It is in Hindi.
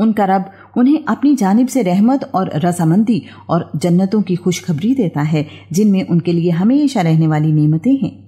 उनका रब उन्हें अपनी जानब से रहमत और रसामंदी और जन्नतों की खुशखबरी देता है, जिनमें उनके लिए हमेशा रहने वाली नेमतें हैं।